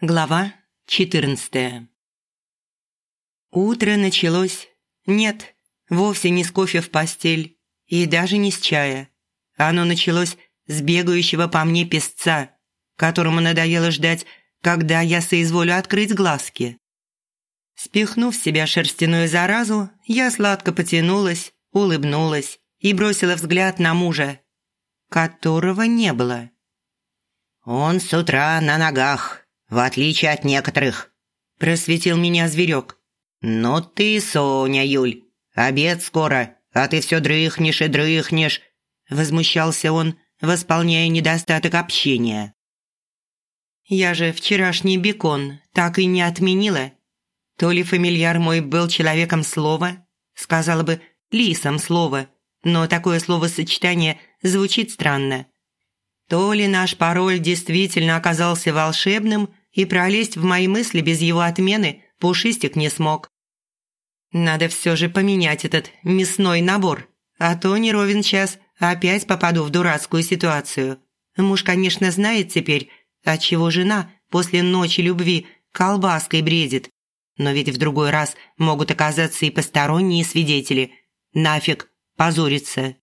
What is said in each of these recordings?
Глава 14 Утро началось. Нет, вовсе не с кофе в постель. И даже не с чая. Оно началось с бегающего по мне песца, которому надоело ждать, когда я соизволю открыть глазки. Спихнув в себя шерстяную заразу, я сладко потянулась, улыбнулась и бросила взгляд на мужа, которого не было. «Он с утра на ногах», в отличие от некоторых», – просветил меня зверек. «Ну ты, Соня, Юль, обед скоро, а ты все дрыхнешь и дрыхнешь», – возмущался он, восполняя недостаток общения. «Я же вчерашний бекон так и не отменила. То ли фамильяр мой был человеком слова, сказала бы лисом слова, но такое словосочетание звучит странно. То ли наш пароль действительно оказался волшебным, и пролезть в мои мысли без его отмены Пушистик не смог. Надо все же поменять этот мясной набор, а то не ровен час опять попаду в дурацкую ситуацию. Муж, конечно, знает теперь, отчего жена после ночи любви колбаской бредит. Но ведь в другой раз могут оказаться и посторонние свидетели. Нафиг позориться.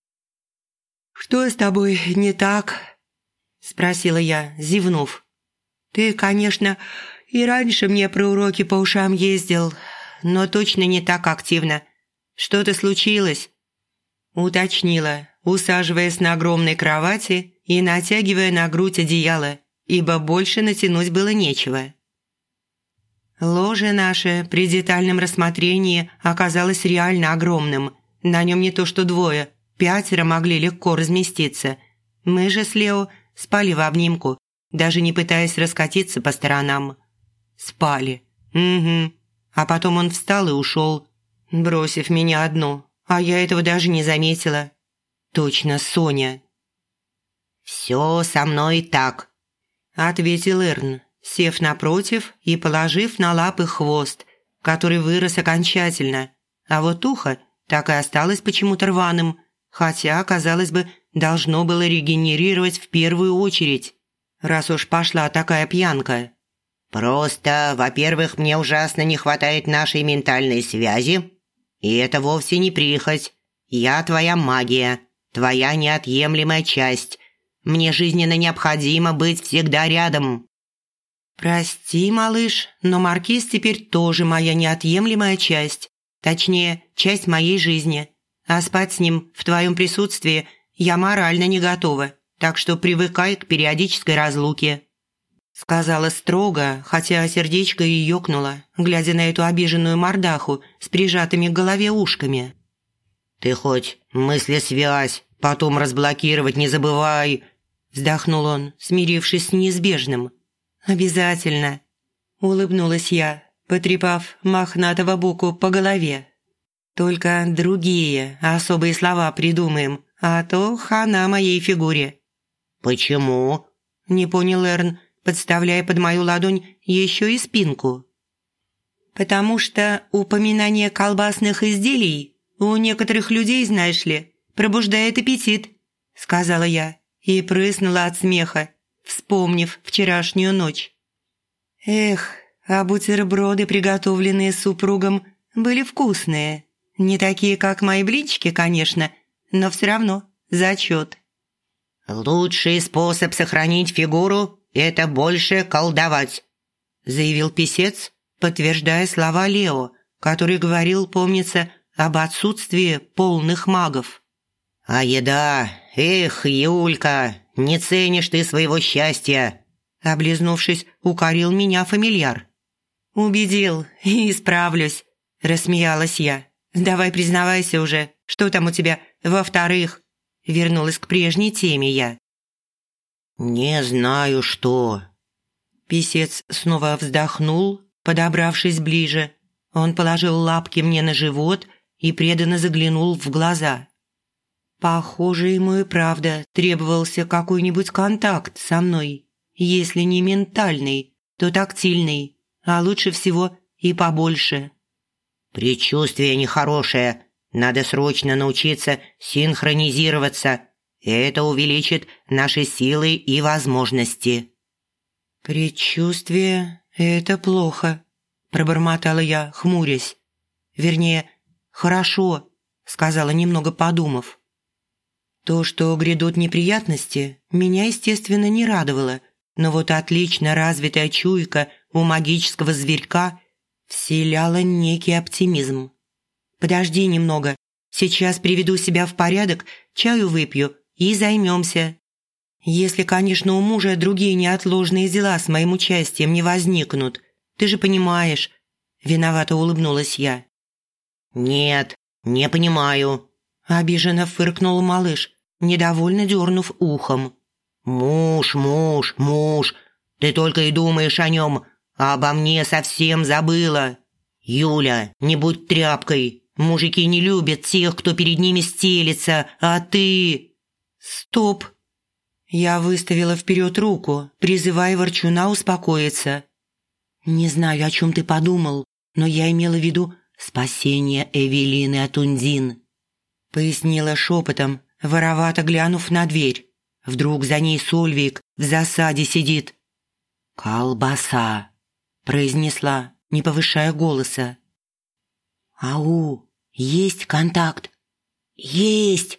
«Что с тобой не так?» – спросила я, зевнув. Ты, конечно, и раньше мне про уроки по ушам ездил, но точно не так активно. Что-то случилось?» Уточнила, усаживаясь на огромной кровати и натягивая на грудь одеяло, ибо больше натянуть было нечего. Ложе наше при детальном рассмотрении оказалось реально огромным. На нем не то что двое, пятеро могли легко разместиться. Мы же с Лео спали в обнимку, даже не пытаясь раскатиться по сторонам. Спали. Угу. А потом он встал и ушел, бросив меня одну, а я этого даже не заметила. Точно, Соня. «Все со мной так», – ответил Эрн, сев напротив и положив на лапы хвост, который вырос окончательно, а вот ухо так и осталось почему-то рваным, хотя, казалось бы, должно было регенерировать в первую очередь раз уж пошла такая пьянка. Просто, во-первых, мне ужасно не хватает нашей ментальной связи. И это вовсе не прихоть. Я твоя магия, твоя неотъемлемая часть. Мне жизненно необходимо быть всегда рядом». «Прости, малыш, но Маркиз теперь тоже моя неотъемлемая часть. Точнее, часть моей жизни. А спать с ним в твоем присутствии я морально не готова так что привыкай к периодической разлуке». Сказала строго, хотя сердечко и ёкнуло, глядя на эту обиженную мордаху с прижатыми к голове ушками. «Ты хоть мысли-связь потом разблокировать не забывай», вздохнул он, смирившись с неизбежным. «Обязательно», – улыбнулась я, потрепав мохнатого боку по голове. «Только другие особые слова придумаем, а то хана моей фигуре». «Почему?» – не понял Эрн, подставляя под мою ладонь еще и спинку. «Потому что упоминание колбасных изделий у некоторых людей, знаешь ли, пробуждает аппетит», – сказала я и прыснула от смеха, вспомнив вчерашнюю ночь. «Эх, а бутерброды, приготовленные супругом, были вкусные. Не такие, как мои блинчики, конечно, но все равно зачет». «Лучший способ сохранить фигуру – это больше колдовать», – заявил писец, подтверждая слова Лео, который говорил, помнится, об отсутствии полных магов. «А еда? Эх, Юлька, не ценишь ты своего счастья!» Облизнувшись, укорил меня фамильяр. «Убедил и исправлюсь», – рассмеялась я. «Давай признавайся уже, что там у тебя во-вторых?» Вернулась к прежней теме я. «Не знаю, что...» Писец снова вздохнул, подобравшись ближе. Он положил лапки мне на живот и преданно заглянул в глаза. Похоже, ему и правда требовался какой-нибудь контакт со мной. Если не ментальный, то тактильный, а лучше всего и побольше. «Предчувствие нехорошее», надо срочно научиться синхронизироваться. Это увеличит наши силы и возможности». «Предчувствие – «Это плохо», – пробормотала я, хмурясь. «Вернее, хорошо», – сказала, немного подумав. То, что грядут неприятности, меня, естественно, не радовало, но вот отлично развитая чуйка у магического зверька вселяла некий оптимизм. «Подожди немного, сейчас приведу себя в порядок, чаю выпью и займемся», если, конечно, у мужа другие неотложные дела с моим участием не возникнут. Ты же понимаешь. Виновато улыбнулась я. Нет, не понимаю. Обиженно фыркнул малыш, недовольно дернув ухом. Муж, муж, муж. Ты только и думаешь о нем, а обо мне совсем забыла. Юля, не будь тряпкой. Мужики не любят тех, кто перед ними стелится, а ты... Стоп, я выставила вперед руку, призывая Ворчуна успокоиться. «Не знаю, о чем ты подумал, но я имела в виду спасение Эвелины от Ундин», пояснила шепотом, воровато глянув на дверь. Вдруг за ней Сольвик в засаде сидит. «Колбаса», произнесла, не повышая голоса. «Ау, есть контакт?» «Есть!»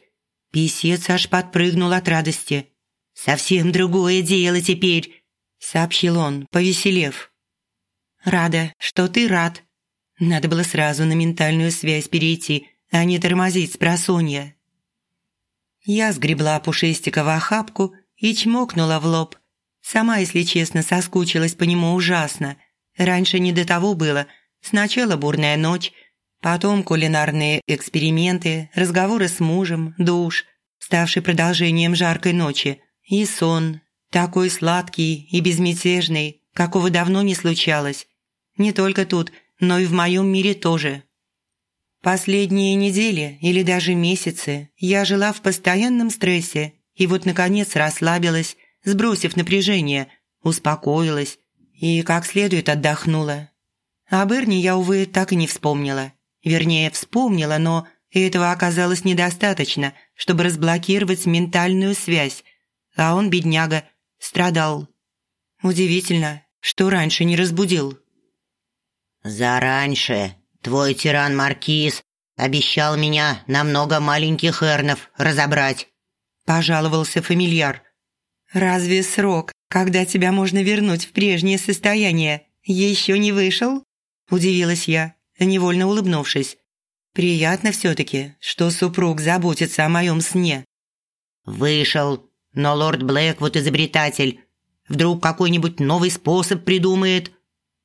Писец аж подпрыгнул от радости. «Совсем другое дело теперь», – сообщил он, повеселев. «Рада, что ты рад. Надо было сразу на ментальную связь перейти, а не тормозить с просонья». Я сгребла пушистика в охапку и чмокнула в лоб. Сама, если честно, соскучилась по нему ужасно. Раньше не до того было. Сначала бурная ночь, потом кулинарные эксперименты, разговоры с мужем, душ, ставший продолжением жаркой ночи – и сон, такой сладкий и безмятежный, какого давно не случалось. Не только тут, но и в моем мире тоже. Последние недели или даже месяцы я жила в постоянном стрессе и вот, наконец, расслабилась, сбросив напряжение, успокоилась и как следует отдохнула. О Берни я, увы, так и не вспомнила. Вернее, вспомнила, но этого оказалось недостаточно, чтобы разблокировать ментальную связь, а он, бедняга, страдал. Удивительно, что раньше не разбудил. «Зараньше твой тиран-маркиз обещал меня на много маленьких эрнов разобрать», – пожаловался фамильяр. «Разве срок, когда тебя можно вернуть в прежнее состояние, еще не вышел?» – удивилась я, невольно улыбнувшись. «Приятно все-таки, что супруг заботится о моем сне». «Вышел, но лорд Блэк вот изобретатель. Вдруг какой-нибудь новый способ придумает.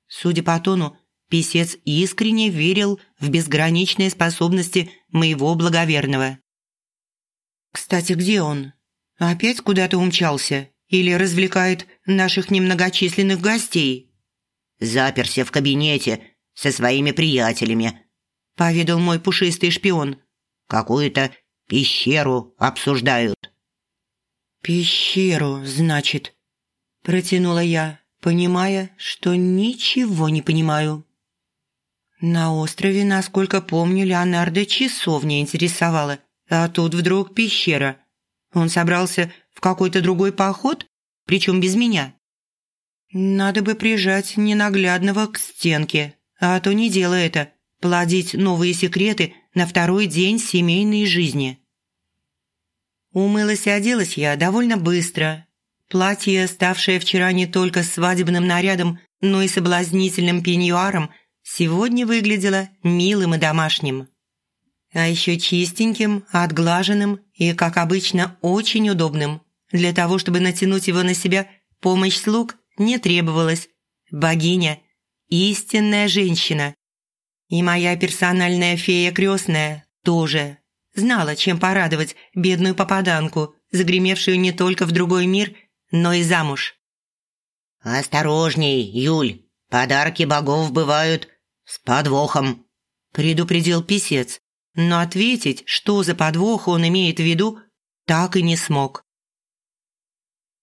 Судя по тону, писец искренне верил в безграничные способности моего благоверного. «Кстати, где он? Опять куда-то умчался? Или развлекает наших немногочисленных гостей?» «Заперся в кабинете со своими приятелями», – поведал мой пушистый шпион. «Какую-то пещеру обсуждают». «Пещеру, значит», – протянула я, понимая, что ничего не понимаю. На острове, насколько помню, Леонардо часов не интересовало, а тут вдруг пещера. Он собрался в какой-то другой поход, причем без меня. Надо бы прижать ненаглядного к стенке, а то не дело это – плодить новые секреты на второй день семейной жизни. Умылась и оделась я довольно быстро. Платье, ставшее вчера не только свадебным нарядом, но и соблазнительным пеньюаром, сегодня выглядело милым и домашним. А еще чистеньким, отглаженным и, как обычно, очень удобным. Для того, чтобы натянуть его на себя, помощь слуг не требовалась. Богиня – истинная женщина. И моя персональная фея крестная тоже знала, чем порадовать бедную попаданку, загремевшую не только в другой мир, но и замуж. «Осторожней, Юль, подарки богов бывают с подвохом», – предупредил писец, но ответить, что за подвох он имеет в виду, так и не смог.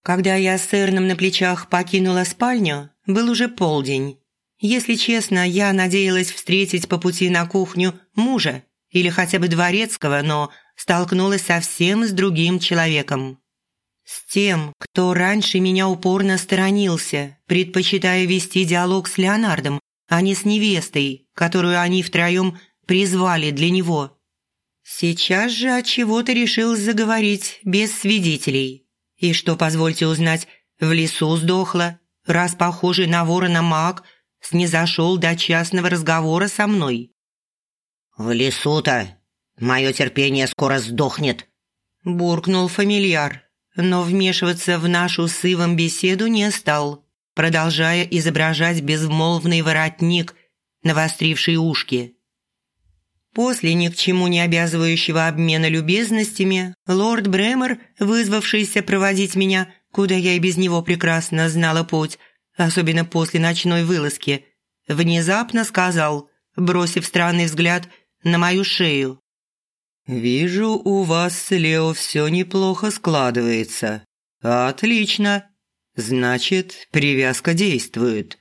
Когда я с Эрном на плечах покинула спальню, был уже полдень. Если честно, я надеялась встретить по пути на кухню мужа, или хотя бы дворецкого, но столкнулась совсем с другим человеком. С тем, кто раньше меня упорно сторонился, предпочитая вести диалог с Леонардом, а не с невестой, которую они втроем призвали для него. Сейчас же от чего-то решил заговорить без свидетелей. И что, позвольте узнать, в лесу сдохла, раз похожий на ворона маг снизошел до частного разговора со мной. «В лесу-то мое терпение скоро сдохнет», – буркнул фамильяр, но вмешиваться в нашу с Ивом беседу не стал, продолжая изображать безмолвный воротник, навостривший ушки. После ни к чему не обязывающего обмена любезностями, лорд Бремер, вызвавшийся проводить меня, куда я и без него прекрасно знала путь, особенно после ночной вылазки, внезапно сказал, бросив странный взгляд на мою шею. «Вижу, у вас с Лео все неплохо складывается. Отлично. Значит, привязка действует».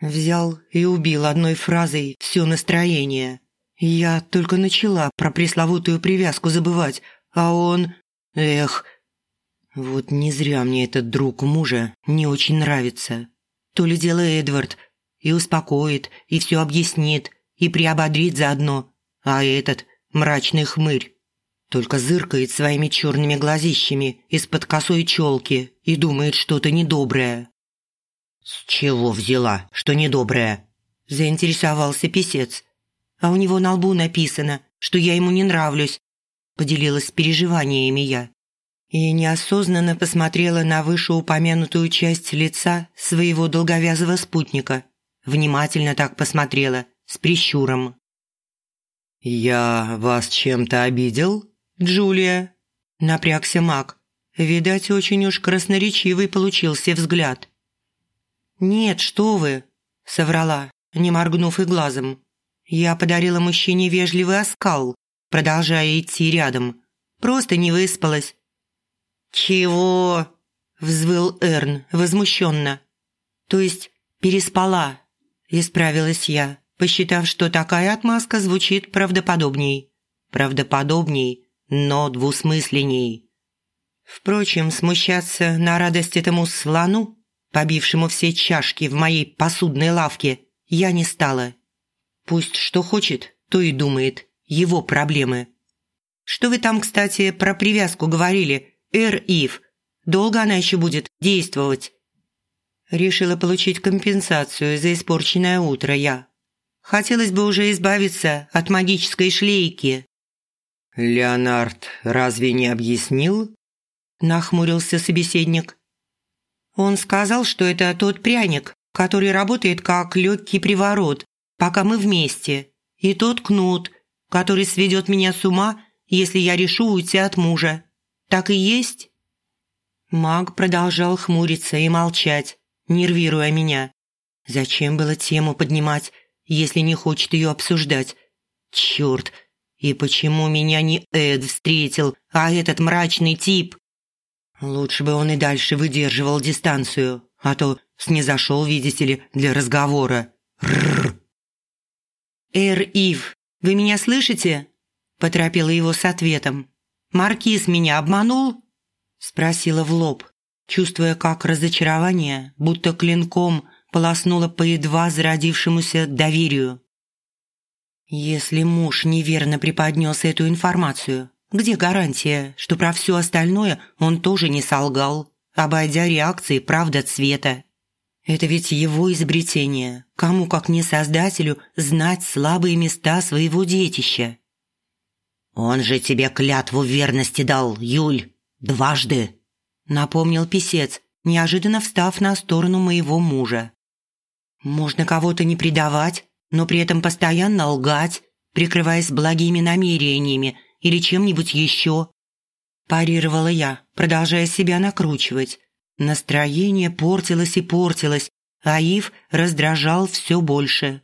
Взял и убил одной фразой все настроение. Я только начала про пресловутую привязку забывать, а он... Эх... Вот не зря мне этот друг мужа не очень нравится. То ли дело Эдвард. И успокоит, и все объяснит, и приободрит заодно. А этот мрачный хмырь только зыркает своими черными глазищами из-под косой челки и думает что-то недоброе. «С чего взяла, что недоброе?» – заинтересовался писец а у него на лбу написано, что я ему не нравлюсь», – поделилась переживаниями я. И неосознанно посмотрела на вышеупомянутую часть лица своего долговязого спутника. Внимательно так посмотрела, с прищуром. «Я вас чем-то обидел, Джулия?» – напрягся маг. Видать, очень уж красноречивый получился взгляд. «Нет, что вы!» – соврала, не моргнув и глазом. Я подарила мужчине вежливый оскал, продолжая идти рядом. Просто не выспалась. «Чего?» – взвыл Эрн возмущенно. «То есть переспала», – исправилась я, посчитав, что такая отмазка звучит правдоподобней. Правдоподобней, но двусмысленней. Впрочем, смущаться на радость этому слону, побившему все чашки в моей посудной лавке, я не стала. Пусть что хочет, то и думает. Его проблемы. Что вы там, кстати, про привязку говорили? Эр Ив. Долго она еще будет действовать? Решила получить компенсацию за испорченное утро я. Хотелось бы уже избавиться от магической шлейки. «Леонард разве не объяснил?» Нахмурился собеседник. Он сказал, что это тот пряник, который работает как легкий приворот, пока мы вместе, и тот кнут, который сведет меня с ума, если я решу уйти от мужа. Так и есть?» Маг продолжал хмуриться и молчать, нервируя меня. Зачем было тему поднимать, если не хочет ее обсуждать? Черт, и почему меня не Эд встретил, а этот мрачный тип? Лучше бы он и дальше выдерживал дистанцию, а то снизошел, видите ли, для разговора. Рррр. «Эр Ив, вы меня слышите?» – поторопила его с ответом. «Маркиз меня обманул?» – спросила в лоб, чувствуя, как разочарование, будто клинком, полоснуло по едва зародившемуся доверию. «Если муж неверно преподнес эту информацию, где гарантия, что про все остальное он тоже не солгал, обойдя реакции правда цвета?» Это ведь его изобретение. Кому, как не создателю, знать слабые места своего детища? «Он же тебе клятву верности дал, Юль, дважды», — напомнил писец, неожиданно встав на сторону моего мужа. «Можно кого-то не предавать, но при этом постоянно лгать, прикрываясь благими намерениями или чем-нибудь еще», – парировала я, продолжая себя накручивать. Настроение портилось и портилось, а Ив раздражал все больше.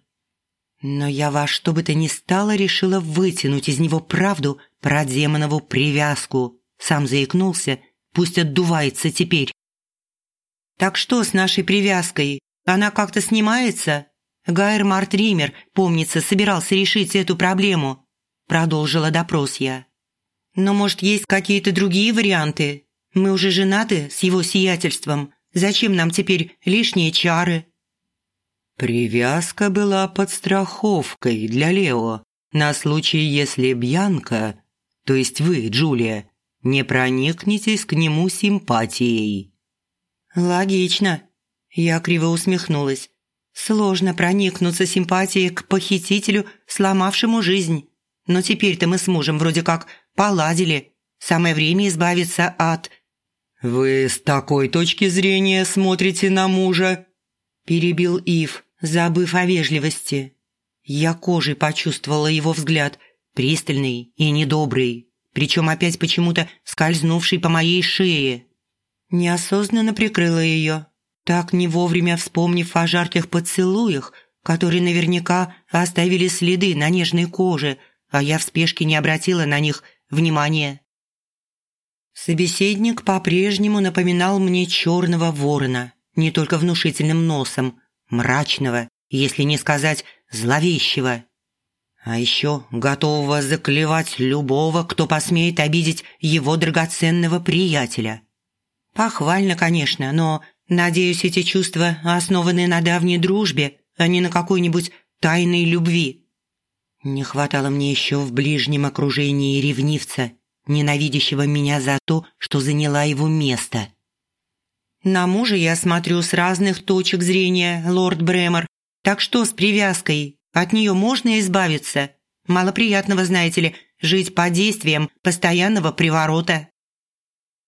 Но я во что бы то ни стало решила вытянуть из него правду про демонову привязку. Сам заикнулся, пусть отдувается теперь. «Так что с нашей привязкой? Она как-то снимается?» Гайер Мартример, помнится, собирался решить эту проблему. Продолжила допрос я. «Но, может, есть какие-то другие варианты? Мы уже женаты с его сиятельством. Зачем нам теперь лишние чары?» Привязка была подстраховкой для Лео на случай, если Бьянка, то есть вы, Джулия, не проникнетесь к нему симпатией. «Логично». Я криво усмехнулась. «Сложно проникнуться симпатией к похитителю, сломавшему жизнь. Но теперь-то мы с мужем вроде как поладили. Самое время избавиться от...» «Вы с такой точки зрения смотрите на мужа?» Перебил Ив, забыв о вежливости. Я кожей почувствовала его взгляд, пристальный и недобрый, причем опять почему-то скользнувший по моей шее. Неосознанно прикрыла ее, так не вовремя вспомнив о жарких поцелуях, которые наверняка оставили следы на нежной коже, а я в спешке не обратила на них внимания. Собеседник по-прежнему напоминал мне черного ворона, не только внушительным носом, мрачного, если не сказать зловещего. А еще готового заклевать любого, кто посмеет обидеть его драгоценного приятеля. Похвально, конечно, но, надеюсь, эти чувства основаны на давней дружбе, а не на какой-нибудь тайной любви. Не хватало мне еще в ближнем окружении ревнивца, ненавидящего меня за то, что заняла его место. На мужа я смотрю с разных точек зрения, лорд Бремер. Так что с привязкой? От нее можно избавиться? Мало приятного, знаете ли, жить под действием постоянного приворота.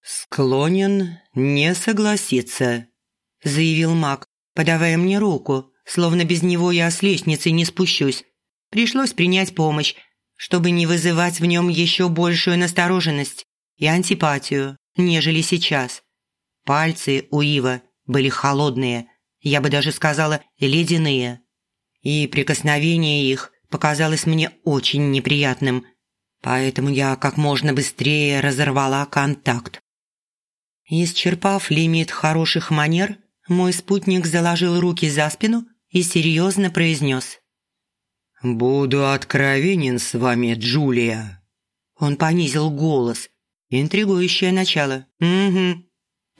«Склонен не согласиться», – заявил маг, подавая мне руку, словно без него я с лестницы не спущусь. Пришлось принять помощь, чтобы не вызывать в нем еще большую настороженность и антипатию, нежели сейчас. Пальцы у Ива были холодные, я бы даже сказала ледяные, и прикосновение их показалось мне очень неприятным, поэтому я как можно быстрее разорвала контакт. Исчерпав лимит хороших манер, мой спутник заложил руки за спину и серьезно произнес. «Буду откровенен с вами, Джулия». Он понизил голос. Интригующее начало. «Угу.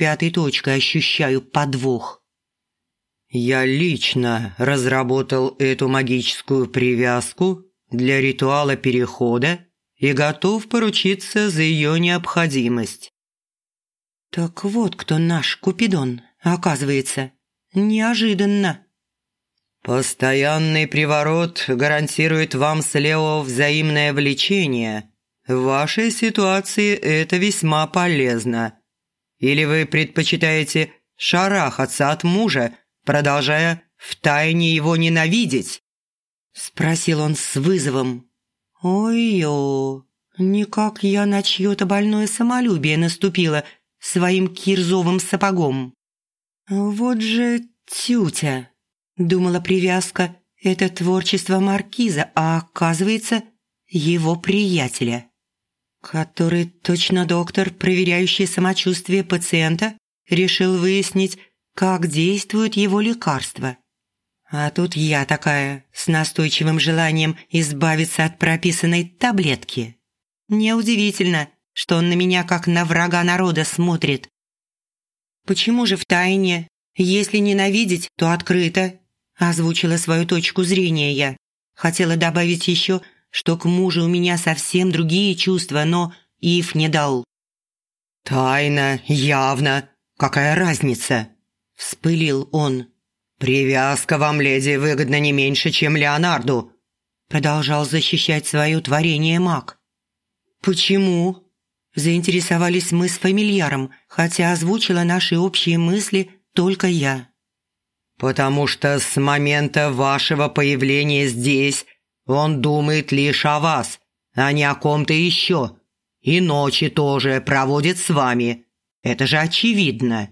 Пятой точкой ощущаю подвох». «Я лично разработал эту магическую привязку для ритуала перехода и готов поручиться за ее необходимость. «Так вот кто наш Купидон, оказывается. Неожиданно». «Постоянный приворот гарантирует вам с Лео взаимное влечение. В вашей ситуации это весьма полезно. Или вы предпочитаете шарахаться от мужа, продолжая втайне его ненавидеть?» Спросил он с вызовом. «Ой-ё, никак я на чье-то больное самолюбие наступила, своим кирзовым сапогом. «Вот же тютя!» – думала привязка. «Это творчество маркиза, а оказывается, его приятеля» который точно доктор, проверяющий самочувствие пациента, решил выяснить, как действует его лекарство. А тут я такая, с настойчивым желанием избавиться от прописанной таблетки. Неудивительно, что он на меня как на врага народа смотрит. «Почему же в тайне? Если ненавидеть, то открыто», озвучила свою точку зрения я. Хотела добавить еще, что к мужу у меня совсем другие чувства, но Ив не дал. «Тайна, явно. Какая разница?» – вспылил он. «Привязка вам, леди, выгодна не меньше, чем Леонарду», – продолжал защищать свое творение маг. «Почему?» Заинтересовались мы с фамильяром, хотя озвучила наши общие мысли только я. «Потому что с момента вашего появления здесь он думает лишь о вас, а не о ком-то еще. И ночи тоже проводит с вами. Это же очевидно».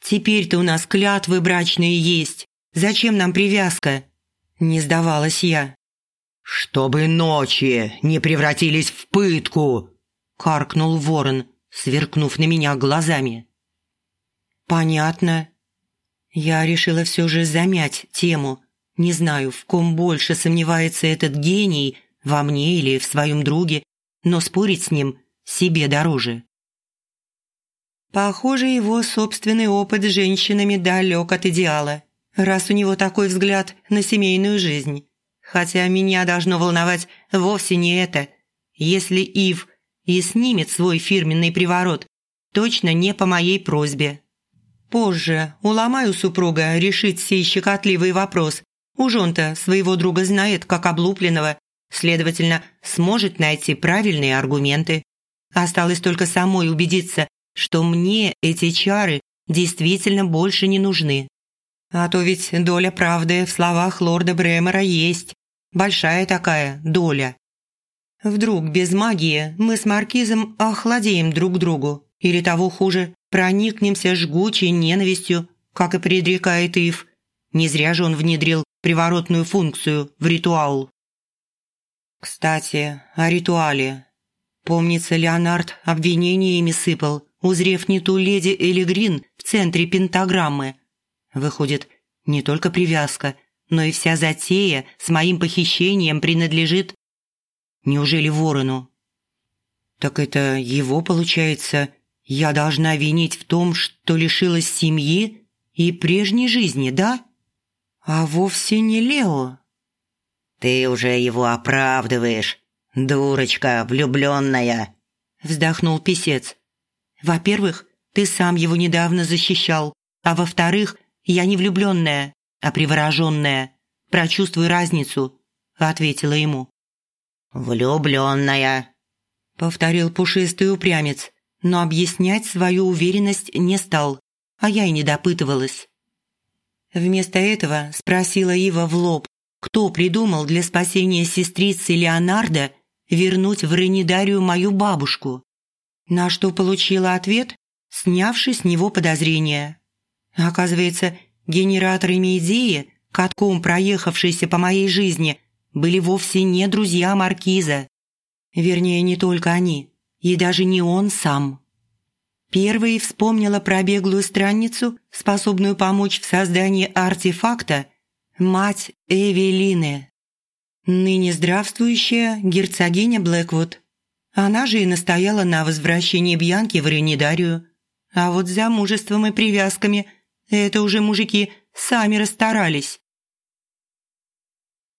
«Теперь-то у нас клятвы брачные есть. Зачем нам привязка?» Не сдавалась я. «Чтобы ночи не превратились в пытку!» – каркнул ворон, сверкнув на меня глазами. «Понятно». Я решила все же замять тему. Не знаю, в ком больше сомневается этот гений, во мне или в своем друге, но спорить с ним себе дороже. Похоже, его собственный опыт с женщинами далек от идеала, раз у него такой взгляд на семейную жизнь. Хотя меня должно волновать вовсе не это. Если Ив и снимет свой фирменный приворот, точно не по моей просьбе. Позже уломаю супруга решить сей щекотливый вопрос. Уж он-то своего друга знает, как облупленного, следовательно, сможет найти правильные аргументы. Осталось только самой убедиться, что мне эти чары действительно больше не нужны. А то ведь доля правды в словах лорда Бремера есть. Большая такая доля. Вдруг без магии мы с Маркизом охладеем друг другу, или того хуже, проникнемся жгучей ненавистью, как и предрекает Ив. Не зря же он внедрил приворотную функцию в ритуал. Кстати, о ритуале. Помнится, Леонард обвинениями сыпал, узрев не ту леди Элигрин в центре пентаграммы. Выходит, не только привязка, но и вся затея с моим похищением принадлежит Неужели ворону? Так это его, получается, я должна винить в том, что лишилась семьи и прежней жизни, да? А вовсе не Лео. Ты уже его оправдываешь, дурочка влюбленная, вздохнул писец. Во-первых, ты сам его недавно защищал, а во-вторых, я не влюбленная, а привороженная. Прочувствуй разницу, ответила ему. «Влюбленная», — повторил пушистый упрямец, но объяснять свою уверенность не стал, а я и не допытывалась. Вместо этого спросила Ива в лоб, кто придумал для спасения сестрицы Леонардо вернуть в Ренидарию мою бабушку. На что получила ответ, снявший с него подозрения. Оказывается, генераторами идеи, катком проехавшейся по моей жизни, были вовсе не друзья Маркиза. Вернее, не только они, и даже не он сам. Первой вспомнила про беглую странницу, способную помочь в создании артефакта, мать Эвелины. Ныне здравствующая герцогиня Блэквуд. Она же и настояла на возвращении Бьянки в Ренидарию. А вот за мужеством и привязками это уже мужики сами расстарались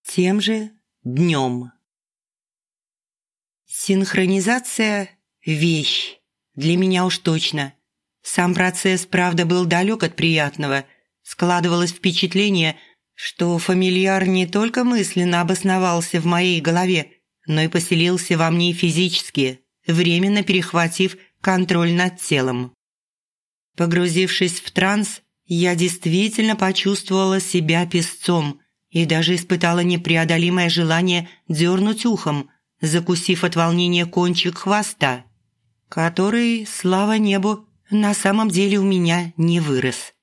тем же днем. Синхронизация – вещь. Для меня уж точно. Сам процесс, правда, был далек от приятного. Складывалось впечатление, что фамильяр не только мысленно обосновался в моей голове, но и поселился во мне физически, временно перехватив контроль над телом. Погрузившись в транс, я действительно почувствовала себя песцом – и даже испытала непреодолимое желание дернуть ухом, закусив от волнения кончик хвоста, который, слава небу, на самом деле у меня не вырос.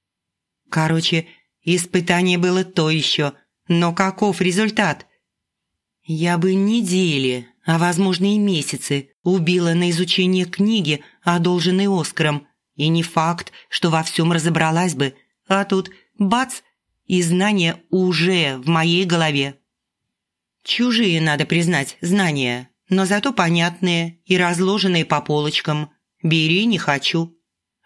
Короче, испытание было то еще, но каков результат? Я бы недели, а возможно и месяцы убила на изучение книги, одолженной Оскаром, и не факт, что во всем разобралась бы, а тут бац – и знания уже в моей голове. Чужие, надо признать, знания, но зато понятные и разложенные по полочкам. Бери, не хочу.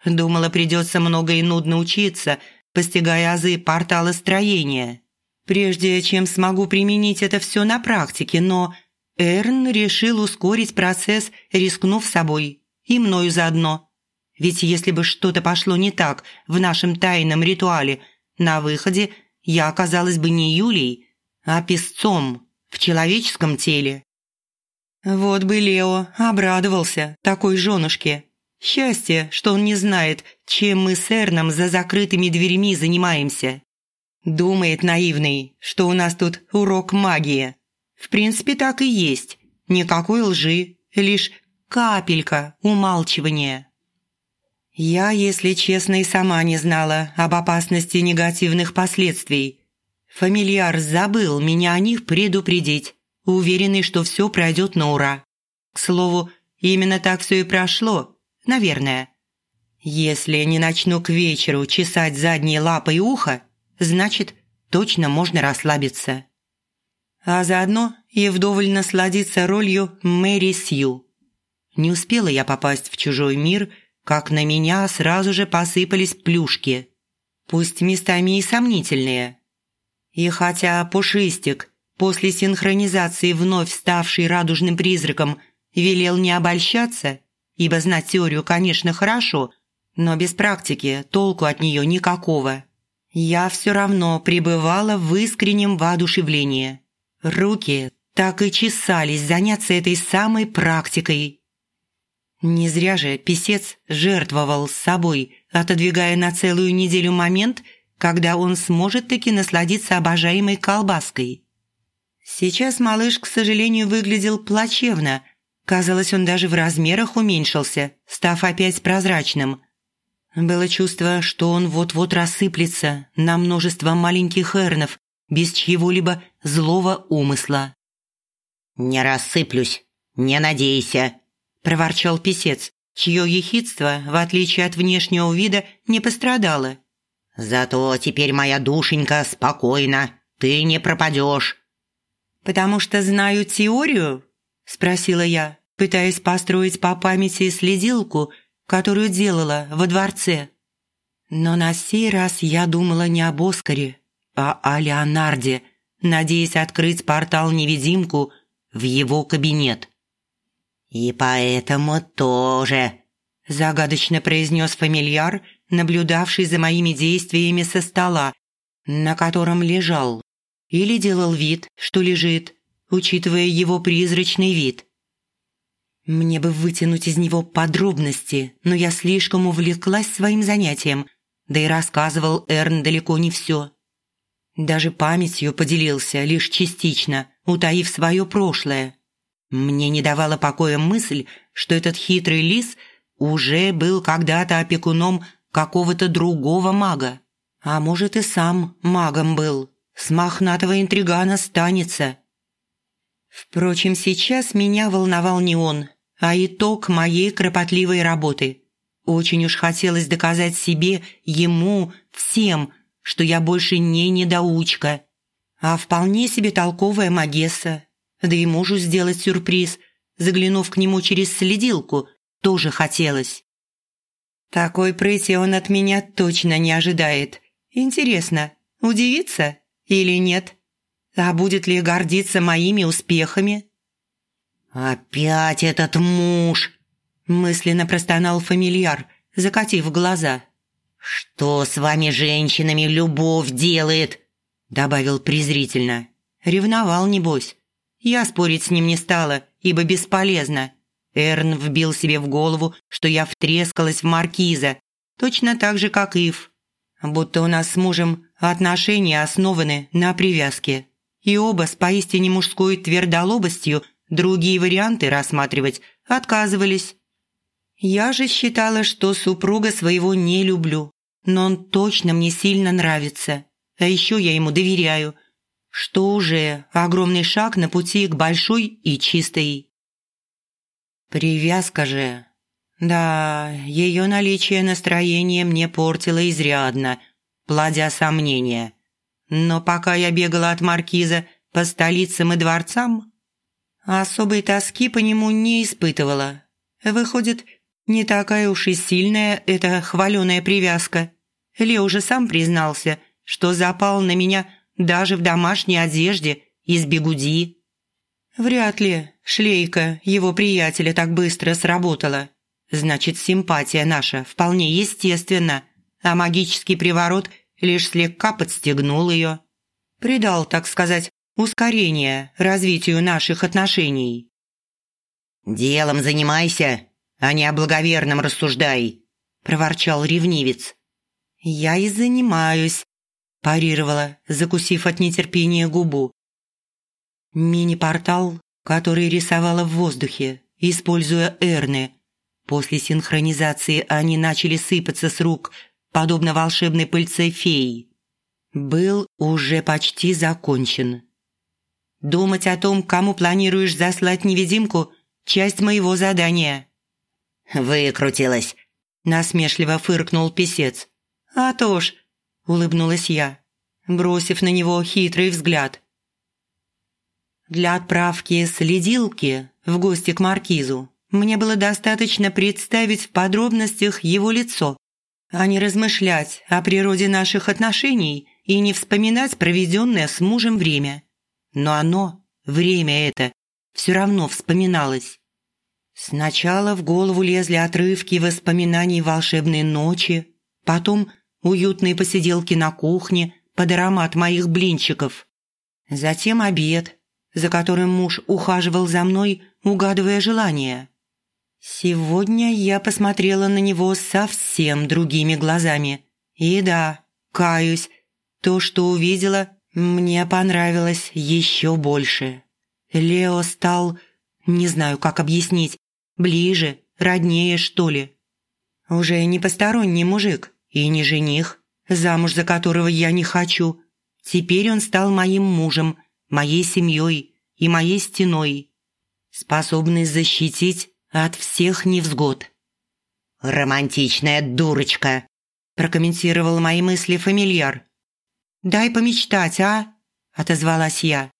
Думала, придется много и нудно учиться, постигая азы портала строения. Прежде чем смогу применить это все на практике, но Эрн решил ускорить процесс, рискнув собой. И мною заодно. Ведь если бы что-то пошло не так в нашем тайном ритуале – на выходе я оказалась бы не Юлей, а песцом в человеческом теле. Вот бы Лео обрадовался такой женушке. Счастье, что он не знает, чем мы с Эрном за закрытыми дверьми занимаемся. Думает наивный, что у нас тут урок магии. В принципе, так и есть. Никакой лжи, лишь капелька умалчивания. Я, если честно, и сама не знала об опасности негативных последствий. Фамильяр забыл меня о них предупредить, уверенный, что все пройдет на ура. К слову, именно так все и прошло, наверное. Если не начну к вечеру чесать задние лапы и ухо, значит, точно можно расслабиться. А заодно и вдоволь насладиться ролью Мэри Сью. Не успела я попасть в чужой мир – как на меня сразу же посыпались плюшки, пусть местами и сомнительные. И хотя Пушистик, после синхронизации вновь ставший радужным призраком, велел не обольщаться, ибо знать теорию, конечно, хорошо, но без практики толку от нее никакого. Я все равно пребывала в искреннем воодушевлении. Руки так и чесались заняться этой самой практикой. Не зря же писец жертвовал собой, отодвигая на целую неделю момент, когда он сможет таки насладиться обожаемой колбаской. Сейчас малыш, к сожалению, выглядел плачевно. Казалось, он даже в размерах уменьшился, став опять прозрачным. Было чувство, что он вот-вот рассыплется на множество маленьких эрнов, без чьего-либо злого умысла. «Не рассыплюсь, не надейся», проворчал писец, чье ехидство, в отличие от внешнего вида, не пострадало. «Зато теперь моя душенька спокойна, ты не пропадешь». «Потому что знаю теорию?» – спросила я, пытаясь построить по памяти следилку, которую делала во дворце. Но на сей раз я думала не об Оскаре, а о Леонарде, надеясь открыть портал-невидимку в его кабинет. «И поэтому тоже», – загадочно произнес фамильяр, наблюдавший за моими действиями со стола, на котором лежал, или делал вид, что лежит, учитывая его призрачный вид. Мне бы вытянуть из него подробности, но я слишком увлеклась своим занятием, да и рассказывал Эрн далеко не все. Даже памятью поделился лишь частично, утаив свое прошлое. Мне не давала покоя мысль, что этот хитрый лис уже был когда-то опекуном какого-то другого мага. А может и сам магом был. С мохнатого интригана станется. Впрочем, сейчас меня волновал не он, а итог моей кропотливой работы. Очень уж хотелось доказать себе, ему, всем, что я больше не недоучка, а вполне себе толковая магесса, да и мужу сделать сюрприз, заглянув к нему через следилку, тоже хотелось. Такой прыти он от меня точно не ожидает. Интересно, удивится или нет? А будет ли гордиться моими успехами? «Опять этот муж!» – мысленно простонал фамильяр, закатив глаза. «Что с вами, женщинами, любовь делает?» – добавил презрительно. Ревновал, небось. Я спорить с ним не стала, ибо бесполезно. Эрн вбил себе в голову, что я втрескалась в маркиза, точно так же, как Ив. Будто у нас с мужем отношения основаны на привязке. И оба с поистине мужской твердолобостью другие варианты рассматривать отказывались. Я же считала, что супруга своего не люблю, но он точно мне сильно нравится. А еще я ему доверяю – что уже огромный шаг на пути к большой и чистой. Привязка же. Да, ее наличие настроения мне портило изрядно, плодя сомнения. Но пока я бегала от маркиза по столицам и дворцам, особой тоски по нему не испытывала. Выходит, не такая уж и сильная эта хваленая привязка. Лео уже сам признался, что запал на меня даже в домашней одежде, из бегуди. Вряд ли шлейка его приятеля так быстро сработала. Значит, симпатия наша вполне естественна, а магический приворот лишь слегка подстегнул ее. Придал, так сказать, ускорение развитию наших отношений. «Делом занимайся, а не о благоверном рассуждай», – проворчал ревнивец. «Я и занимаюсь», парировала, закусив от нетерпения губу. Мини-портал, который рисовала в воздухе, используя эрны. После синхронизации они начали сыпаться с рук, подобно волшебной пыльце феи. Был уже почти закончен. Думать о том, кому планируешь заслать невидимку – часть моего задания. «Выкрутилась», – насмешливо фыркнул писец. «А то ж, улыбнулась я, бросив на него хитрый взгляд. Для отправки следилки в гости к маркизу мне было достаточно представить в подробностях его лицо, а не размышлять о природе наших отношений и не вспоминать проведенное с мужем время. Но оно, время это, все равно вспоминалось. Сначала в голову лезли отрывки воспоминаний волшебной ночи, потом уютные посиделки на кухне под аромат моих блинчиков. Затем обед, за которым муж ухаживал за мной, угадывая желания. Сегодня я посмотрела на него совсем другими глазами. И да, каюсь, то, что увидела, мне понравилось еще больше. Лео стал, не знаю, как объяснить, ближе, роднее, что ли. Уже не посторонний мужик и не жених, замуж за которого я не хочу. Теперь он стал моим мужем, моей семьей и моей стеной, способный защитить от всех невзгод. «Романтичная дурочка», – прокомментировал мои мысли фамильяр. «Дай помечтать, а?» – отозвалась я.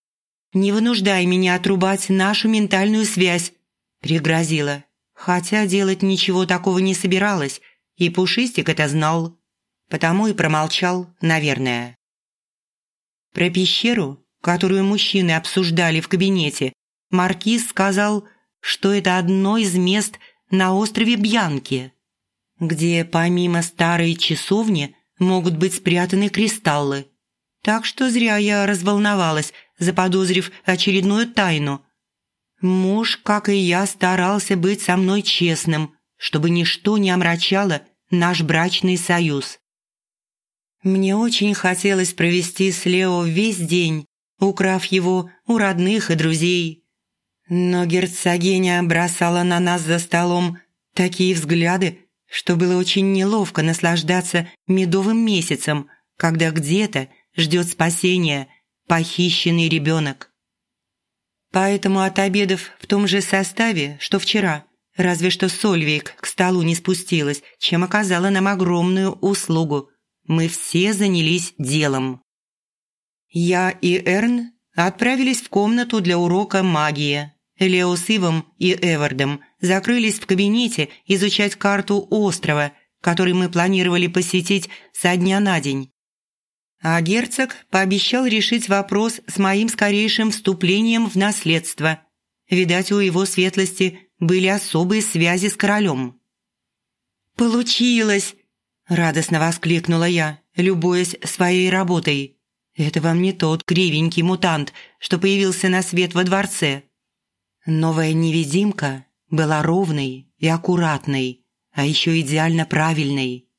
«Не вынуждай меня отрубать нашу ментальную связь», – пригрозила. Хотя делать ничего такого не собиралась, и Пушистик это знал. Потому и промолчал, наверное. Про пещеру, которую мужчины обсуждали в кабинете, Маркиз сказал, что это одно из мест на острове Бьянки, где помимо старой часовни могут быть спрятаны кристаллы. Так что зря я разволновалась, заподозрив очередную тайну. Муж, как и я, старался быть со мной честным, чтобы ничто не омрачало наш брачный союз. Мне очень хотелось провести с Лео весь день, украв его у родных и друзей. Но герцогиня бросала на нас за столом такие взгляды, что было очень неловко наслаждаться медовым месяцем, когда где-то ждет спасения похищенный ребенок. Поэтому от обедов в том же составе, что вчера, разве что Сольвейк к столу не спустилась, чем оказала нам огромную услугу. Мы все занялись делом. Я и Эрн отправились в комнату для урока магии. Лео с Ивом и Эвардом закрылись в кабинете изучать карту острова, который мы планировали посетить со дня на день. А герцог пообещал решить вопрос с моим скорейшим вступлением в наследство. Видать, у его светлости были особые связи с королем. «Получилось!» – радостно воскликнула я, любуясь своей работой. «Это вам не тот кривенький мутант, что появился на свет во дворце». Новая невидимка была ровной и аккуратной, а еще идеально правильной.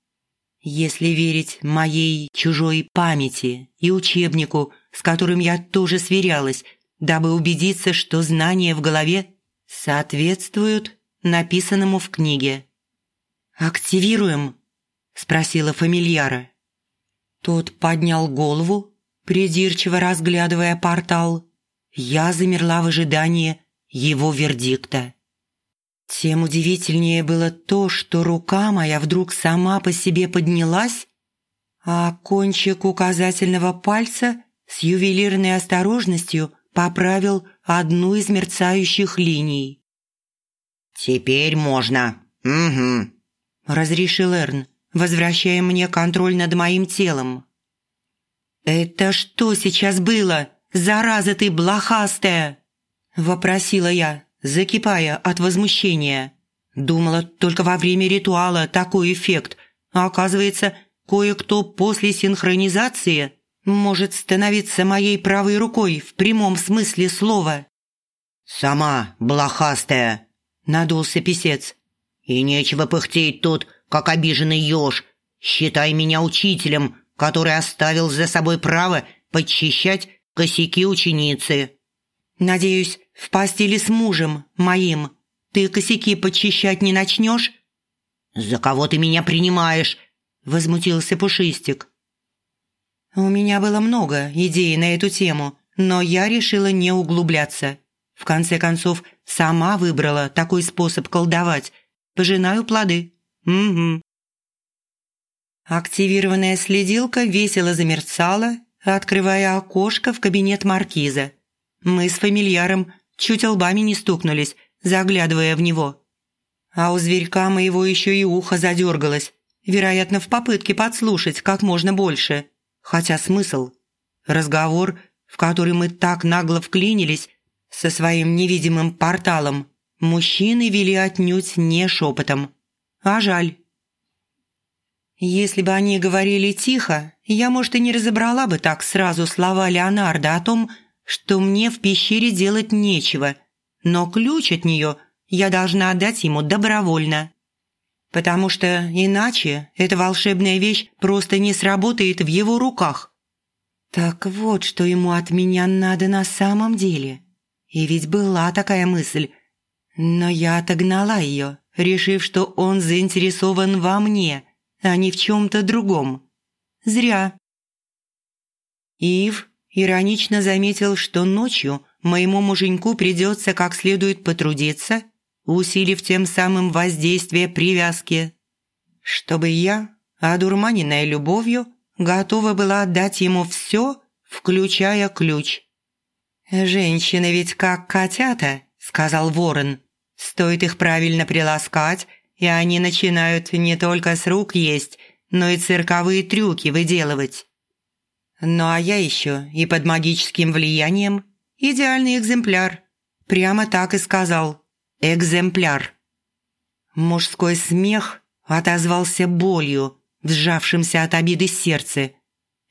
Если верить моей чужой памяти и учебнику, с которым я тоже сверялась, дабы убедиться, что знания в голове соответствуют написанному в книге. «Активируем?» – спросила фамильяра. Тот поднял голову, придирчиво разглядывая портал. Я замерла в ожидании его вердикта. Тем удивительнее было то, что рука моя вдруг сама по себе поднялась, а кончик указательного пальца с ювелирной осторожностью поправил одну из мерцающих линий. «Теперь можно. Угу», – разрешил Эрн, возвращая мне контроль над моим телом. «Это что сейчас было? Зараза ты блохастая!» – вопросила я, закипая от возмущения. Думала, только во время ритуала такой эффект, а оказывается, кое-кто после синхронизации может становиться моей правой рукой в прямом смысле слова. «Сама блохастая», – надулся писец. «И нечего пыхтеть тут, как обиженный еж. Считай меня учителем, который оставил за собой право подчищать косяки ученицы». «Надеюсь, в постели с мужем моим ты косяки подчищать не начнешь?» «За кого ты меня принимаешь?» – возмутился Пушистик. У меня было много идей на эту тему, но я решила не углубляться. В конце концов, сама выбрала такой способ колдовать. Пожинаю плоды. Угу. Активированная следилка весело замерцала, открывая окошко в кабинет маркиза. Мы с фамильяром чуть лбами не стукнулись, заглядывая в него. А у зверька моего еще и ухо задергалось, вероятно, в попытке подслушать как можно больше. Хотя смысл? Разговор, в который мы так нагло вклинились со своим невидимым порталом, мужчины вели отнюдь не шепотом. А жаль. Если бы они говорили тихо, я, может, и не разобрала бы так сразу слова Леонардо о том, что мне в пещере делать нечего, но ключ от нее я должна отдать ему добровольно. Потому что иначе эта волшебная вещь просто не сработает в его руках. Так вот, что ему от меня надо на самом деле. И ведь была такая мысль. Но я отогнала ее, решив, что он заинтересован во мне, а не в чем-то другом. Зря. Ив иронично заметил, что ночью моему муженьку придется как следует потрудиться, усилив тем самым воздействие привязки, чтобы я, одурманенная любовью, готова была отдать ему все, включая ключ. «Женщины ведь как котята», — сказал ворон. «Стоит их правильно приласкать, и они начинают не только с рук есть, но и цирковые трюки выделывать. Ну а я еще и под магическим влиянием идеальный экземпляр. Прямо так и сказал. Экземпляр. Мужской смех отозвался болью, сжавшимся от обиды сердце.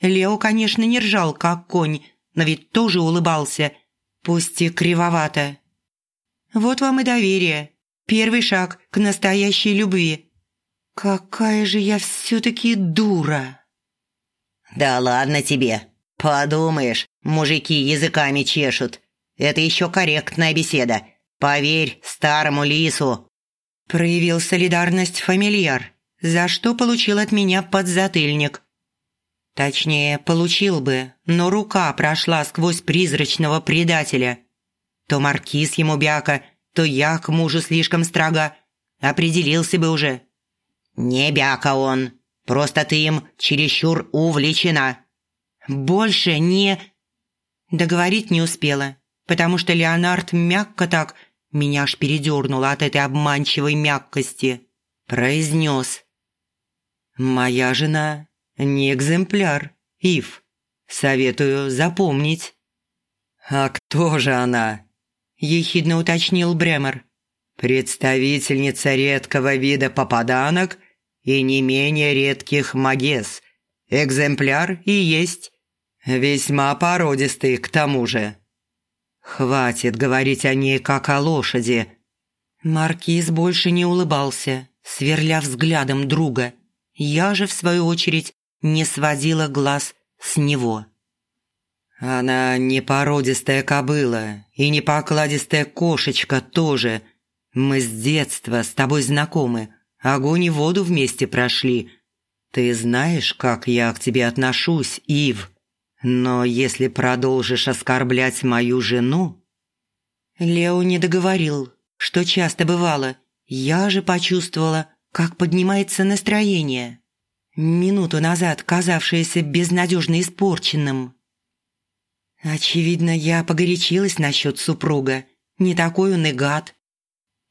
Лео, конечно, не ржал, как конь, но ведь тоже улыбался, пусть и кривовато. Вот вам и доверие. Первый шаг к настоящей любви. Какая же я все-таки дура. «Да ладно тебе. Подумаешь, мужики языками чешут. Это еще корректная беседа. Поверь старому лису». Проявил солидарность фамильяр, за что получил от меня подзатыльник. Точнее, получил бы, но рука прошла сквозь призрачного предателя. То маркиз ему бяка, то я к мужу слишком строга. Определился бы уже. «Не бяка он», Просто ты им чересчур увлечена. Больше не...» Договорить не успела, потому что Леонард мягко так, меня аж передернуло от этой обманчивой мягкости, произнес. «Моя жена не экземпляр, Ив. Советую запомнить». «А кто же она?» – ехидно уточнил Бремер. «Представительница редкого вида попаданок и не менее редких магес. Экземпляр и есть. Весьма породистый к тому же. Хватит говорить о ней как о лошади. Маркиз больше не улыбался, сверля взглядом друга. Я же, в свою очередь, не сводила глаз с него. Она не породистая кобыла и не покладистая кошечка тоже. Мы с детства с тобой знакомы. Огонь и воду вместе прошли. Ты знаешь, как я к тебе отношусь, Ив. Но если продолжишь оскорблять мою жену...» Лео не договорил, что часто бывало. Я же почувствовала, как поднимается настроение. Минуту назад казавшееся безнадежно испорченным. Очевидно, я погорячилась насчет супруга. Не такой он и гад.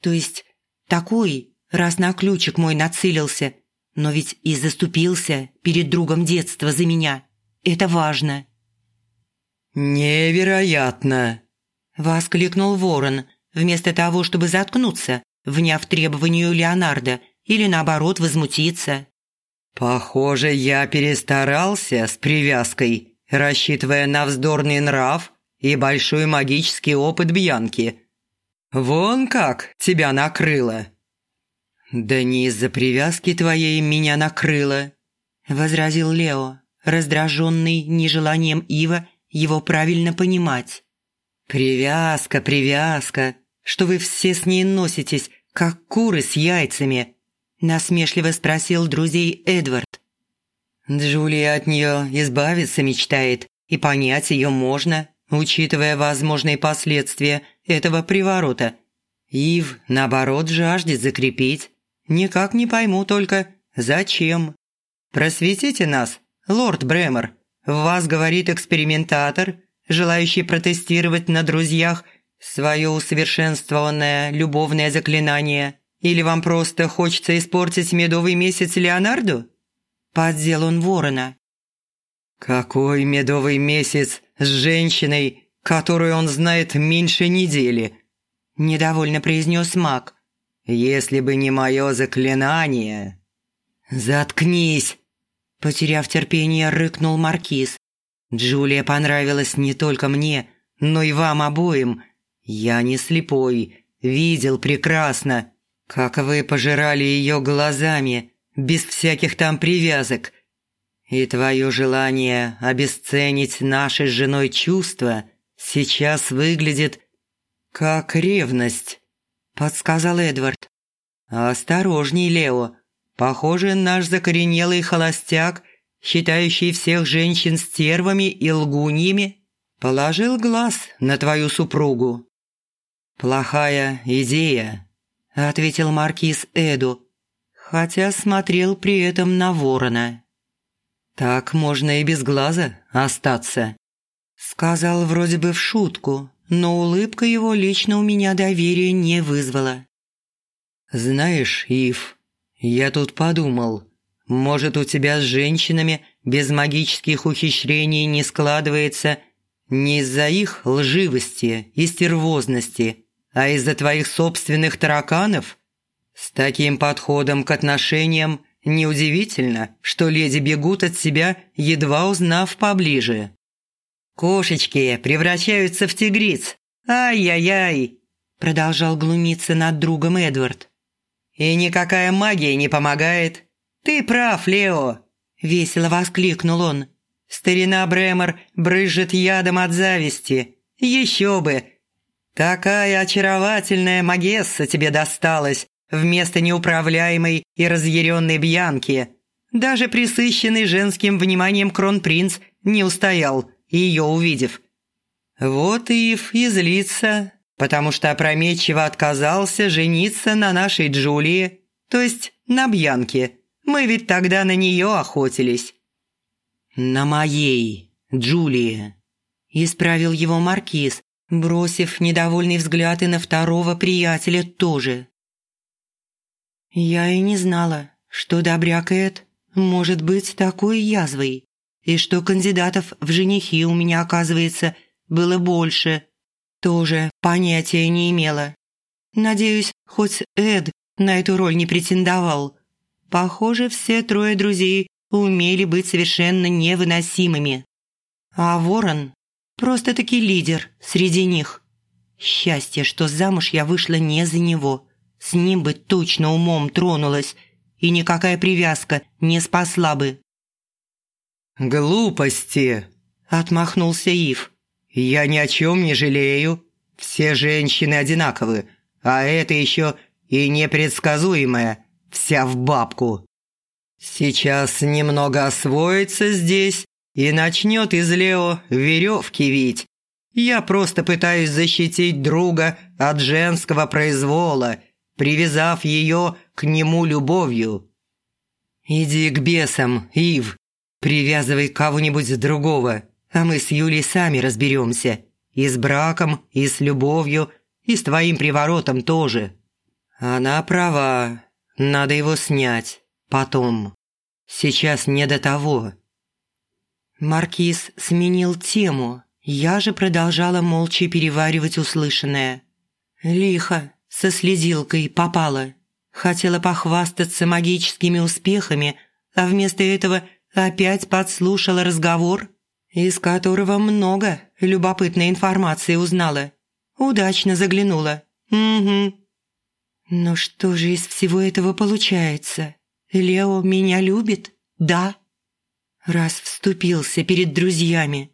То есть такой, раз на ключик мой нацелился, но ведь и заступился перед другом детства за меня. Это важно». «Невероятно!» – воскликнул Ворон, вместо того, чтобы заткнуться, вняв требованию Леонардо или, наоборот, возмутиться. «Похоже, я перестарался с привязкой, рассчитывая на вздорный нрав и большой магический опыт Бьянки. Вон как тебя накрыло!» «Да не из-за привязки твоей меня накрыло», – возразил Лео, раздраженный нежеланием Ива его правильно понимать. «Привязка, привязка, что вы все с ней носитесь, как куры с яйцами», – насмешливо спросил друзей Эдвард. «Джулия от нее избавиться мечтает, и понять ее можно, учитывая возможные последствия этого приворота. Ив, наоборот, жаждет закрепить, Никак не пойму только, зачем? Просветите нас, лорд Бремер. В вас говорит экспериментатор, желающий протестировать на друзьях Свое усовершенствованное любовное заклинание? Или вам просто хочется испортить медовый месяц Леонарду?» Поддел он ворона. «Какой медовый месяц с женщиной, которую он знает меньше недели?» Недовольно произнес маг. «Если бы не мое заклинание...» «Заткнись!» Потеряв терпение, рыкнул Маркиз. «Джулия понравилась не только мне, но и вам обоим. Я не слепой, видел прекрасно, как вы пожирали ее глазами, без всяких там привязок. И твое желание обесценить наши женой чувства сейчас выглядит как ревность», – подсказал Эдвард. «Осторожней, Лео. Похоже, наш закоренелый холостяк, считающий всех женщин стервами и лгуньями, положил глаз на твою супругу». «Плохая идея», – ответил маркиз Эду, хотя смотрел при этом на ворона. «Так можно и без глаза остаться», – сказал вроде бы в шутку, но улыбка его лично у меня доверия не вызвала. «Знаешь, Ив, я тут подумал, может, у тебя с женщинами без магических ухищрений не складывается не из-за их лживости и стервозности, а из-за твоих собственных тараканов? С таким подходом к отношениям неудивительно, что леди бегут от себя, едва узнав поближе. «Кошечки превращаются в тигриц! Ай-яй-яй!» Продолжал глумиться над другом Эдвард. «И никакая магия не помогает. Ты прав, Лео!» Весело воскликнул он. «Старина Бремер брызжет ядом от зависти. Еще бы! Такая очаровательная магесса тебе досталась вместо неуправляемой и разъяренной Бьянки. Даже присыщенный женским вниманием кронпринц не устоял, ее увидев. Вот Ив и злится, потому что опрометчиво отказался жениться на нашей Джулии, то есть на Бьянке. Мы ведь тогда на нее охотились». «На моей, Джулии», – исправил его маркиз, бросив недовольный взгляд и на второго приятеля тоже. «Я и не знала, что добряк Эд может быть такой язвой, и что кандидатов в женихи у меня, оказывается, было больше. Тоже понятия не имела. Надеюсь, хоть Эд на эту роль не претендовал. Похоже, все трое друзей умели быть совершенно невыносимыми. А Ворон Просто-таки лидер среди них. Счастье, что замуж я вышла не за него. С ним бы точно умом тронулась, и никакая привязка не спасла бы. «Глупости!» – отмахнулся Ив. «Я ни о чем не жалею. Все женщины одинаковы, а это еще и непредсказуемая, вся в бабку. Сейчас немного освоится здесь, и начнет из Лео веревки вить. Я просто пытаюсь защитить друга от женского произвола, привязав ее к нему любовью. Иди к бесам, Ив, привязывай кого-нибудь другого, а мы с Юлей сами разберемся. И с браком, и с любовью, и с твоим приворотом тоже. Она права, надо его снять, потом. Сейчас не до того. Маркиз сменил тему, я же продолжала молча переваривать услышанное. Лихо, со слезилкой попала. Хотела похвастаться магическими успехами, а вместо этого опять подслушала разговор, из которого много любопытной информации узнала. Удачно заглянула. Угу. Но что же из всего этого получается? Лео меня любит? Да раз вступился перед друзьями?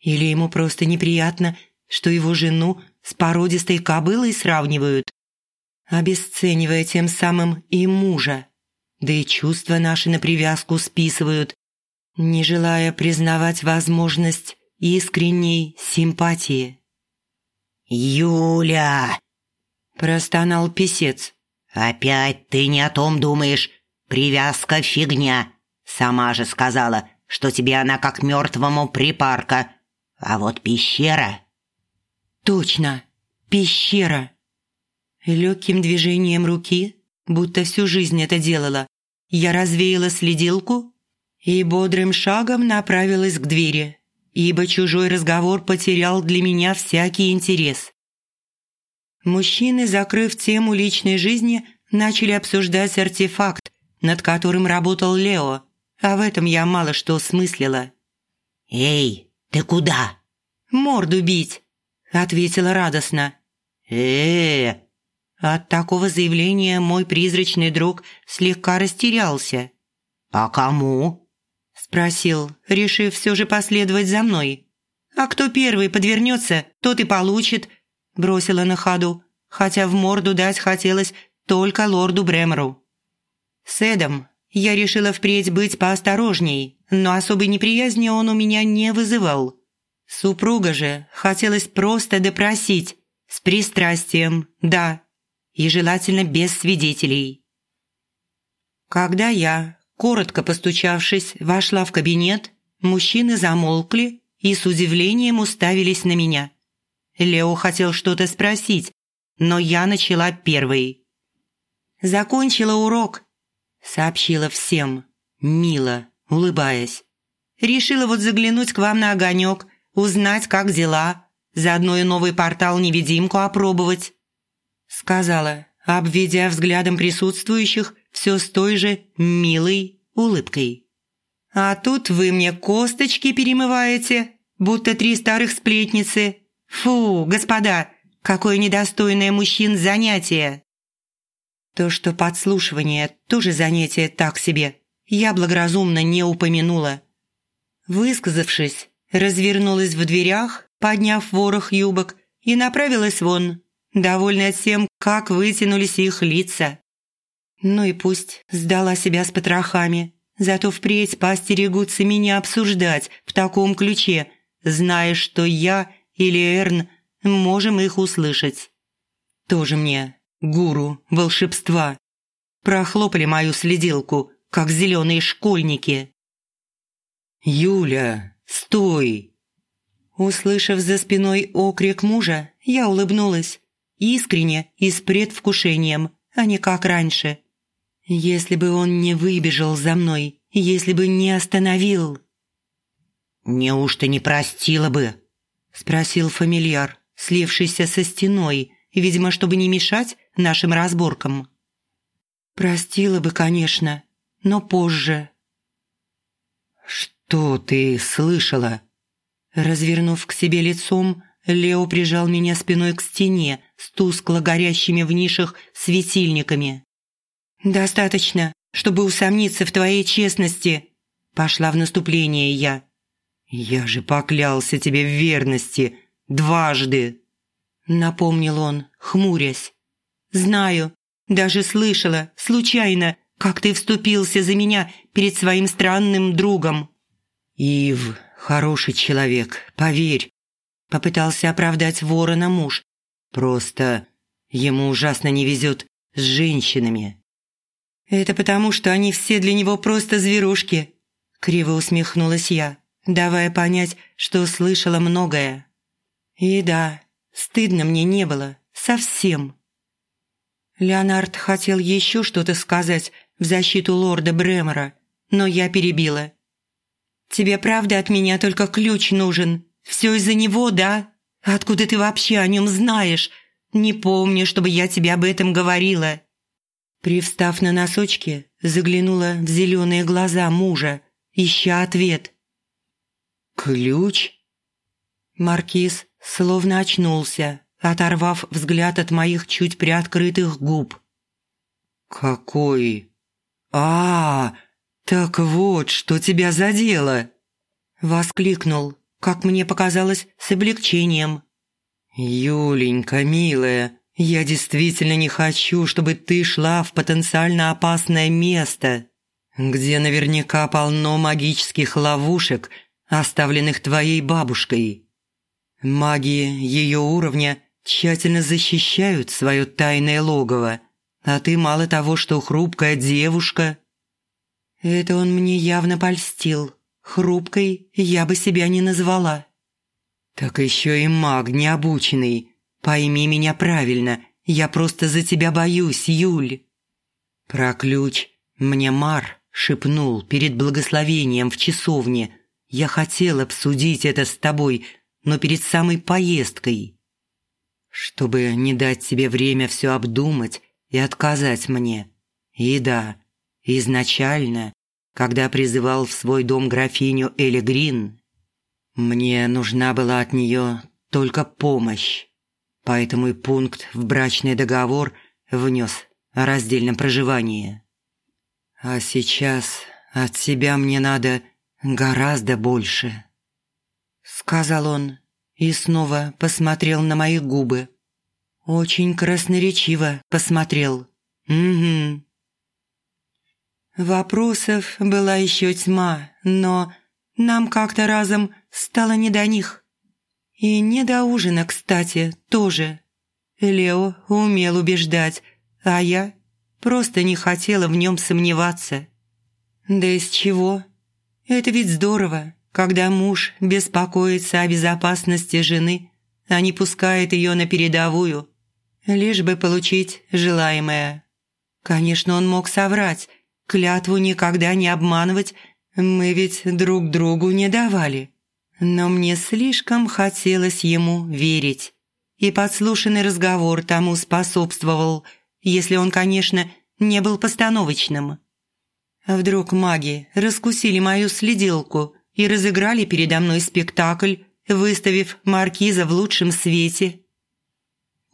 Или ему просто неприятно, что его жену с породистой кобылой сравнивают, обесценивая тем самым и мужа, да и чувства наши на привязку списывают, не желая признавать возможность искренней симпатии. «Юля!» – простонал писец. «Опять ты не о том думаешь. Привязка – фигня. Сама же сказала, что тебе она как мертвому припарка. А вот пещера...» «Точно. пещера. Легким движением руки, будто всю жизнь это делала, я развеяла следилку и бодрым шагом направилась к двери, ибо чужой разговор потерял для меня всякий интерес. Мужчины, закрыв тему личной жизни, начали обсуждать артефакт, над которым работал Лео, а в этом я мало что смыслила. «Эй, ты куда?» «Морду бить», – ответила радостно. э От такого заявления мой призрачный друг слегка растерялся. «А кому?» – спросил, решив все же последовать за мной. «А кто первый подвернется, тот и получит», – бросила на ходу, хотя в морду дать хотелось только лорду Бремеру. С Эдом я решила впредь быть поосторожней, но особой неприязни он у меня не вызывал. Супруга же хотелось просто допросить, с пристрастием, да, и желательно без свидетелей. Когда я, коротко постучавшись, вошла в кабинет, мужчины замолкли и с удивлением уставились на меня. Лео хотел что-то спросить, но я начала первой. «Закончила урок», – сообщила всем, мило, улыбаясь. «Решила вот заглянуть к вам на огонек, узнать, как дела, заодно и новый портал-невидимку опробовать», – сказала, обведя взглядом присутствующих все с той же милой улыбкой. «А тут вы мне косточки перемываете, будто три старых сплетницы. Фу, господа, какое недостойное мужчин занятие!» То, что подслушивание тоже занятие так себе, я благоразумно не упомянула. Высказавшись, развернулась в дверях, подняв ворох юбок, и направилась вон, довольная тем, как вытянулись их лица. Ну и пусть сдала себя с потрохами, зато впредь поостерегутся меня обсуждать в таком ключе, зная, что я или Эрн можем их услышать. Тоже мне гуру волшебства. Прохлопали мою следилку, как зеленые школьники. «Юля, стой!» Услышав за спиной окрик мужа, я улыбнулась. Искренне и с предвкушением, а не как раньше. Если бы он не выбежал за мной, если бы не остановил... «Неужто не простила бы?» – спросил фамильяр, слившийся со стеной, видимо, чтобы не мешать нашим разборкам. Простила бы, конечно, но позже. «Что ты слышала?» Развернув к себе лицом, Лео прижал меня спиной к стене с тускло горящими в нишах светильниками. «Достаточно, чтобы усомниться в твоей честности», – пошла в наступление я. «Я же поклялся тебе в верности дважды», – напомнил он, хмурясь. Знаю, даже слышала, случайно, как ты вступился за меня перед своим странным другом». «Ив, хороший человек, поверь», – попытался оправдать ворона муж. «Просто ему ужасно не везет с женщинами». «Это потому, что они все для него просто зверушки», – криво усмехнулась я, давая понять, что слышала многое. «И да, стыдно мне не было, совсем». Леонард хотел еще что-то сказать в защиту лорда Бремера, но я перебила. «Тебе правда от меня только ключ нужен? Все из-за него, да? Откуда ты вообще о нем знаешь? Не помню, чтобы я тебе об этом говорила». Привстав на носочки, заглянула в зеленые глаза мужа, ища ответ. «Ключ?» Маркиз словно очнулся, оторвав взгляд от моих чуть приоткрытых губ. «Какой? А, так вот, что тебя задело!» Воскликнул, как мне показалось, с облегчением. «Юленька, милая, я действительно не хочу, чтобы ты шла в потенциально опасное место, где наверняка полно магических ловушек, оставленных твоей бабушкой. Маги ее уровня тщательно защищают свое тайное логово, а ты мало того, что хрупкая девушка». Это он мне явно польстил. Хрупкой я бы себя не назвала. «Так еще и маг необученный. Пойми меня правильно, я просто за тебя боюсь, Юль». Про ключ мне Мар шепнул перед благословением в часовне. Я хотел обсудить это с тобой, но перед самой поездкой. Чтобы не дать тебе время все обдумать и отказать мне. И да, изначально, когда призывал в свой дом графиню Элли Грин, мне нужна была от нее только помощь. Поэтому и пункт в брачный договор внес о раздельном проживании. А сейчас от себя мне надо гораздо больше, сказал он и снова посмотрел на мои губы. Очень красноречиво посмотрел. Угу. Вопросов была еще тьма, но нам как-то разом стало не до них. И не до ужина, кстати, тоже. Лео умел убеждать, а я просто не хотела в нем сомневаться. Да из чего? Это ведь здорово, когда муж беспокоится о безопасности жены, а не пускает ее на передовую, лишь бы получить желаемое. Конечно, он мог соврать, клятву никогда не обманывать, мы ведь друг другу не давали. Но мне слишком хотелось ему верить. И подслушанный разговор тому способствовал, если он, конечно, не был постановочным. Вдруг маги раскусили мою следилку и разыграли передо мной спектакль, выставив маркиза в лучшем свете.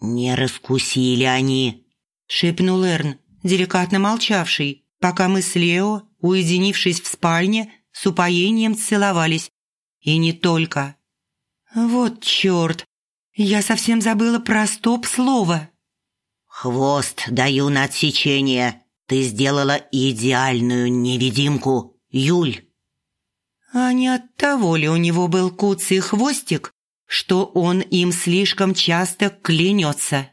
«Не раскусили они», – шепнул Эрн, деликатно молчавший, пока мы с Лео, уединившись в спальне, с упоением целовались и не только. Вот черт, я совсем забыла про стоп-слово. «Хвост даю на отсечение. Ты сделала идеальную невидимку, Юль». А не от того ли у него был куцый хвостик, что он им слишком часто клянется?